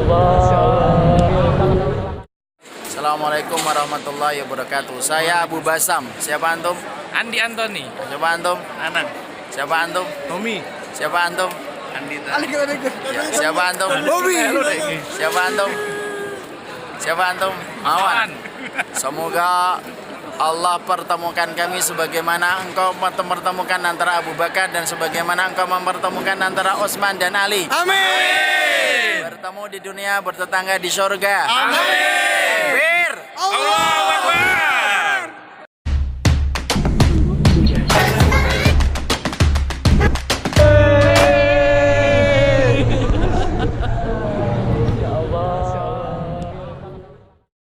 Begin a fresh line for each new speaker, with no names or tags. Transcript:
Allah. Assalamualaikum warahmatullahi wabarakatuh. Saya Abu Basam. Siapa antum?
Andi Antoni.
Siapa antum?
Anan.
Siapa antum?
Tommy.
Siapa antum?
Andi.
Ya, siapa antum?
Bobby.
Siapa antum? Siapa antum? Awan. Semoga Allah pertemukan kami sebagaimana engkau mempertemukan antara Abu Bakar dan sebagaimana engkau mempertemukan antara Utsman dan Ali.
Amin.
Bertemu di dunia, bertetangga di surga.
Amin.